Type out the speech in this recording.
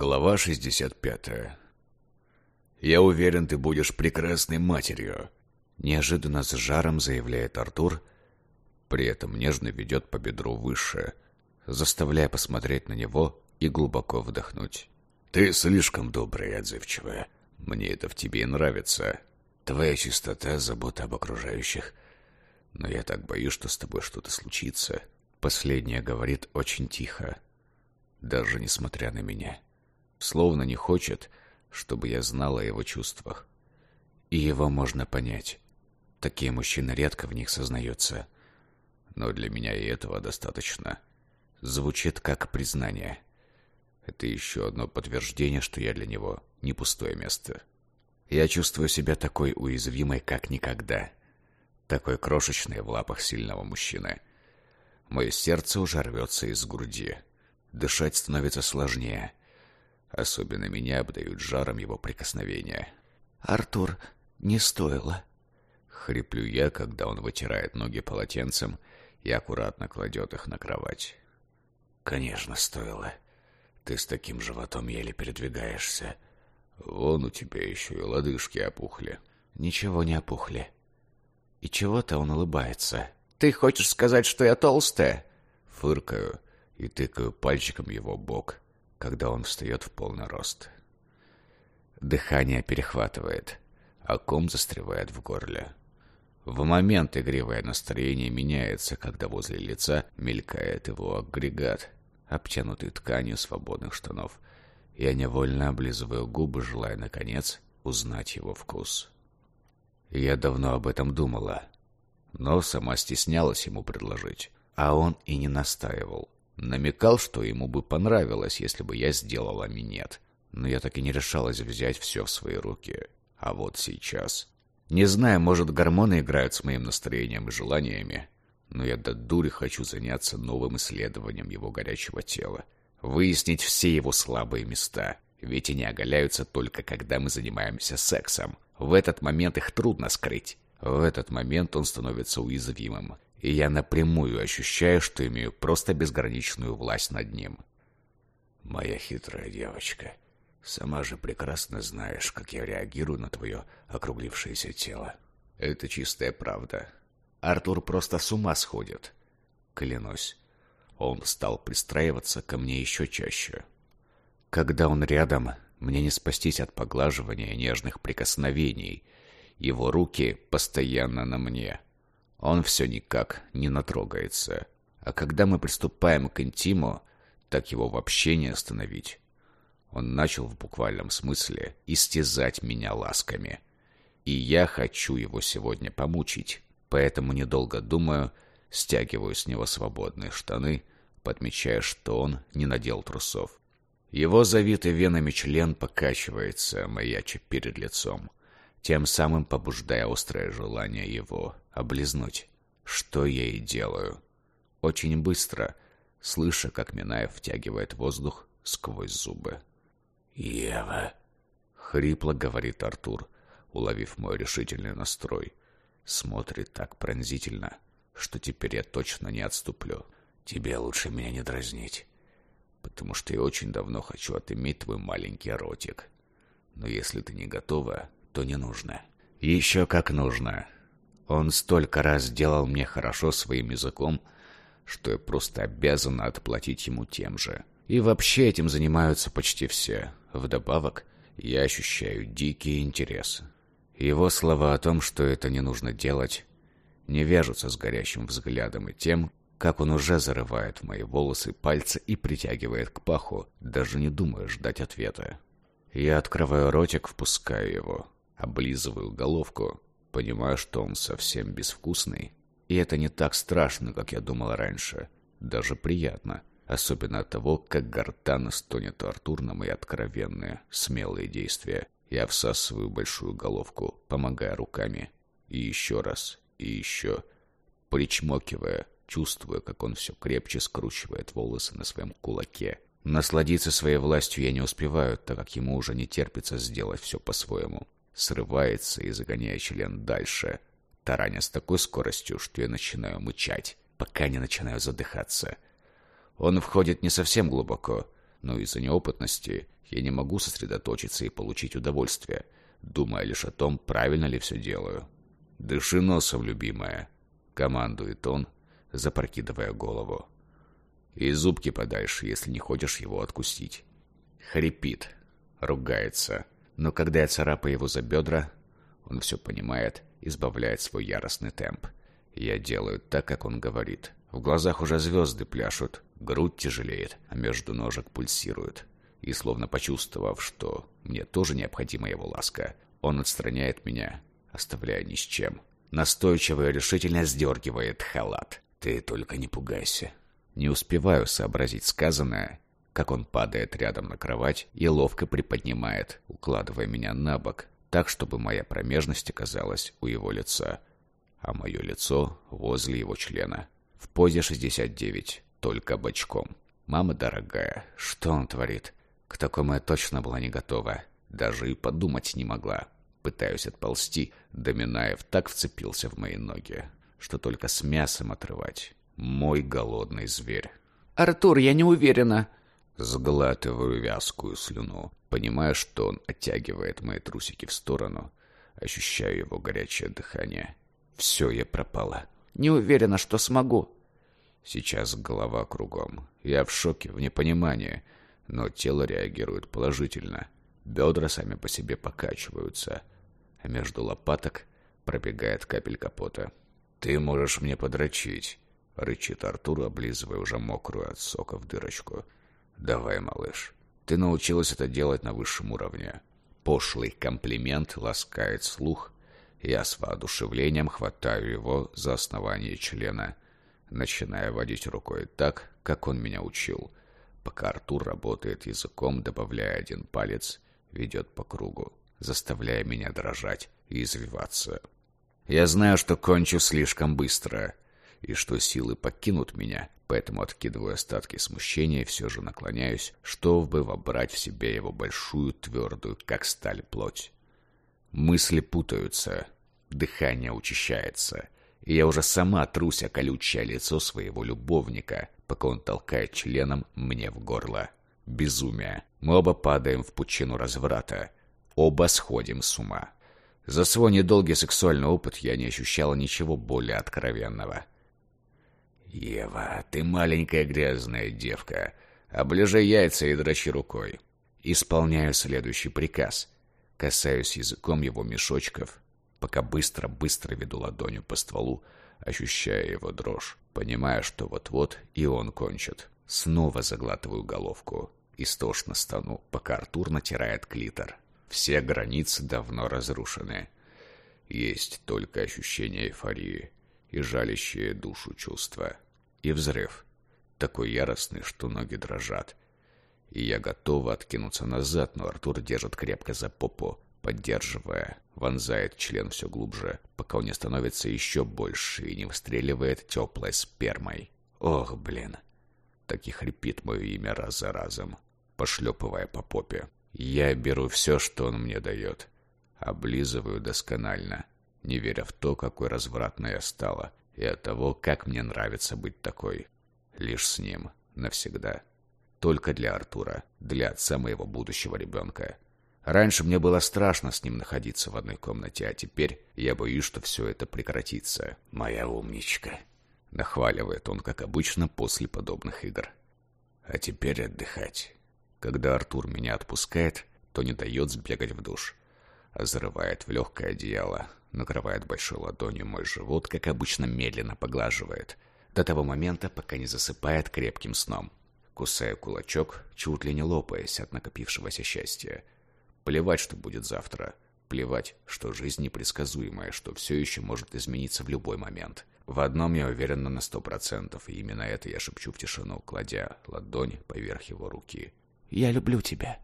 Глава 65. «Я уверен, ты будешь прекрасной матерью», — неожиданно с жаром заявляет Артур, при этом нежно ведет по бедру выше, заставляя посмотреть на него и глубоко вдохнуть. «Ты слишком добрая и отзывчивая. Мне это в тебе и нравится. Твоя чистота, забота об окружающих. Но я так боюсь, что с тобой что-то случится». Последняя говорит очень тихо, даже несмотря на меня словно не хочет, чтобы я знала о его чувствах. И его можно понять. Такие мужчины редко в них сознаются. Но для меня и этого достаточно. Звучит как признание. Это еще одно подтверждение, что я для него не пустое место. Я чувствую себя такой уязвимой, как никогда. Такой крошечной в лапах сильного мужчины. Мое сердце уже рвется из груди. Дышать становится сложнее. Особенно меня обдают жаром его прикосновения. «Артур, не стоило». Хриплю я, когда он вытирает ноги полотенцем и аккуратно кладет их на кровать. «Конечно, стоило. Ты с таким животом еле передвигаешься. Вон у тебя еще и лодыжки опухли». «Ничего не опухли. И чего-то он улыбается». «Ты хочешь сказать, что я толстая?» Фыркаю и тыкаю пальчиком его бок когда он встает в полный рост. Дыхание перехватывает, а ком застревает в горле. В момент игривое настроение меняется, когда возле лица мелькает его агрегат, обтянутый тканью свободных штанов. Я невольно облизываю губы, желая, наконец, узнать его вкус. Я давно об этом думала, но сама стеснялась ему предложить, а он и не настаивал. Намекал, что ему бы понравилось, если бы я сделала минет. Но я так и не решалась взять все в свои руки. А вот сейчас... Не знаю, может, гормоны играют с моим настроением и желаниями, но я до дури хочу заняться новым исследованием его горячего тела. Выяснить все его слабые места. Ведь они оголяются только когда мы занимаемся сексом. В этот момент их трудно скрыть. В этот момент он становится уязвимым и я напрямую ощущаю, что имею просто безграничную власть над ним. Моя хитрая девочка, сама же прекрасно знаешь, как я реагирую на твое округлившееся тело. Это чистая правда. Артур просто с ума сходит. Клянусь. Он стал пристраиваться ко мне еще чаще. Когда он рядом, мне не спастись от поглаживания нежных прикосновений. Его руки постоянно на мне — он все никак не натрогается. А когда мы приступаем к интиму, так его вообще не остановить. Он начал в буквальном смысле истязать меня ласками. И я хочу его сегодня помучить, поэтому, недолго думаю, стягиваю с него свободные штаны, подмечая, что он не надел трусов. Его завитый венами член покачивается, маяча перед лицом тем самым побуждая острое желание его облизнуть. Что я и делаю. Очень быстро, слыша, как Минаев втягивает воздух сквозь зубы. «Ева!» — хрипло говорит Артур, уловив мой решительный настрой. Смотрит так пронзительно, что теперь я точно не отступлю. «Тебе лучше меня не дразнить, потому что я очень давно хочу отыметь твой маленький ротик. Но если ты не готова, то не нужно. Еще как нужно. Он столько раз делал мне хорошо своим языком, что я просто обязан отплатить ему тем же. И вообще этим занимаются почти все. Вдобавок, я ощущаю дикий интерес. Его слова о том, что это не нужно делать, не вяжутся с горящим взглядом и тем, как он уже зарывает в мои волосы пальцы и притягивает к паху, даже не думая ждать ответа. Я открываю ротик, впускаю его. Облизываю головку, понимаю, что он совсем безвкусный. И это не так страшно, как я думал раньше. Даже приятно. Особенно от того, как гортанно стонет Артур на мои откровенные, смелые действия. Я всасываю большую головку, помогая руками. И еще раз, и еще. Причмокивая, чувствуя, как он все крепче скручивает волосы на своем кулаке. Насладиться своей властью я не успеваю, так как ему уже не терпится сделать все по-своему срывается и загоняя член дальше, тараня с такой скоростью, что я начинаю мычать, пока не начинаю задыхаться. Он входит не совсем глубоко, но из-за неопытности я не могу сосредоточиться и получить удовольствие, думая лишь о том, правильно ли все делаю. «Дыши носом, любимая», — командует он, запрокидывая голову. «И зубки подальше, если не хочешь его откусить». Хрипит, ругается, но когда я царапаю его за бедра, он все понимает, избавляет свой яростный темп. Я делаю так, как он говорит. В глазах уже звезды пляшут, грудь тяжелеет, а между ножек пульсирует. И словно почувствовав, что мне тоже необходима его ласка, он отстраняет меня, оставляя ни с чем. Настойчиво и решительно сдергивает халат. «Ты только не пугайся». Не успеваю сообразить сказанное, как он падает рядом на кровать и ловко приподнимает, укладывая меня на бок, так, чтобы моя промежность оказалась у его лица, а мое лицо возле его члена. В позе 69, только бочком. «Мама дорогая, что он творит?» К такому я точно была не готова. Даже и подумать не могла. Пытаюсь отползти, Доминаев так вцепился в мои ноги, что только с мясом отрывать. Мой голодный зверь. «Артур, я не уверена!» Сглатываю вязкую слюну, понимая, что он оттягивает мои трусики в сторону. Ощущаю его горячее дыхание. Все, я пропала. «Не уверена, что смогу!» Сейчас голова кругом. Я в шоке, в непонимании, но тело реагирует положительно. Бедра сами по себе покачиваются, а между лопаток пробегает капель капота. «Ты можешь мне подрочить», — рычит Артур, облизывая уже мокрую от сока в дырочку. «Давай, малыш, ты научилась это делать на высшем уровне». Пошлый комплимент ласкает слух. Я с воодушевлением хватаю его за основание члена, начиная водить рукой так, как он меня учил, пока Артур работает языком, добавляя один палец, ведет по кругу, заставляя меня дрожать и извиваться. Я знаю, что кончу слишком быстро, и что силы покинут меня, поэтому откидываю остатки смущения все же наклоняюсь, чтобы вобрать в себя его большую, твердую, как сталь, плоть. Мысли путаются, дыхание учащается, и я уже сама трусь о колючее лицо своего любовника, пока он толкает членом мне в горло. Безумие. Мы оба падаем в пучину разврата. Оба сходим с ума. За свой недолгий сексуальный опыт я не ощущала ничего более откровенного. «Ева, ты маленькая грязная девка. Оближай яйца и дрочи рукой». Исполняю следующий приказ. Касаюсь языком его мешочков, пока быстро-быстро веду ладонью по стволу, ощущая его дрожь, понимая, что вот-вот и он кончит. Снова заглатываю головку. Истошно стану, пока Артур натирает клитор. Все границы давно разрушены. Есть только ощущение эйфории и жалящее душу чувства. И взрыв. Такой яростный, что ноги дрожат. И я готова откинуться назад, но Артур держит крепко за попу, поддерживая, вонзает член все глубже, пока он не становится еще больше и не выстреливает теплой спермой. Ох, блин. Так и хрипит мое имя раз за разом, пошлепывая по попе. Я беру все, что он мне дает. Облизываю досконально, не веря в то, какой развратной я стала, и от того, как мне нравится быть такой. Лишь с ним, навсегда. Только для Артура, для отца моего будущего ребенка. Раньше мне было страшно с ним находиться в одной комнате, а теперь я боюсь, что все это прекратится. Моя умничка. Нахваливает он, как обычно, после подобных игр. А теперь отдыхать. Когда Артур меня отпускает, то не дает сбегать в душ, а зарывает в легкое одеяло, накрывает большой ладонью мой живот, как обычно медленно поглаживает, до того момента, пока не засыпает крепким сном. Кусая кулачок, чуть ли не лопаясь от накопившегося счастья. Плевать, что будет завтра. Плевать, что жизнь непредсказуемая, что все еще может измениться в любой момент. В одном я уверена на сто процентов, и именно это я шепчу в тишину, кладя ладонь поверх его руки. «Я люблю тебя».